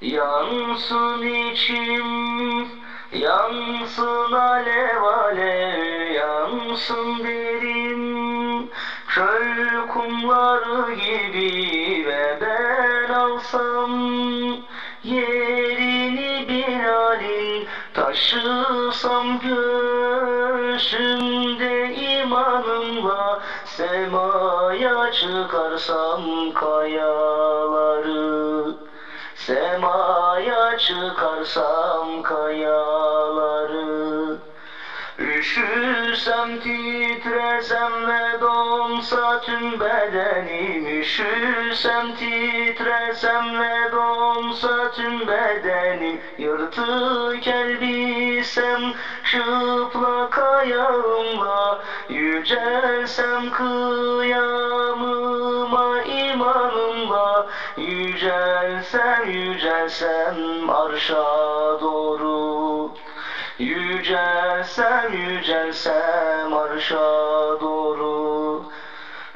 Yansın içim, yansın alev alev, yansın derim. Köl kumları gibi ve ben alsam Yerini Bilal'in taşısam göğsümde imanımla Semaya çıkarsam kayaları Semaya çıkarsam kayaları Üşüsem titresem ve donsa tüm bedenim Üşüsem titresem ve donsa tüm bedenim Yırtık elbisem çıplak ayağımla Yücelsem kıyamıma Yücelsem yücelsem arşa doğru. Yücelsem yücelsem arşa doğru.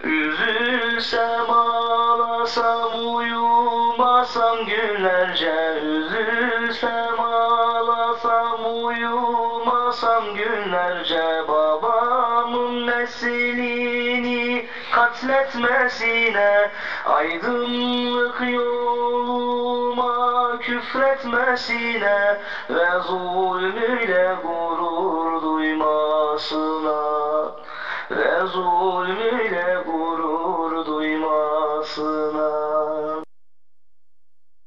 Üzülsem ağlasam uyumasam günlerce. Üzülsem ağlasam uyumasam günlerce. Babamın neslini katletmesine Aydınlık küfretmesine ve zulmüyle gurur duymasına ve zulmüyle gurur duymasına.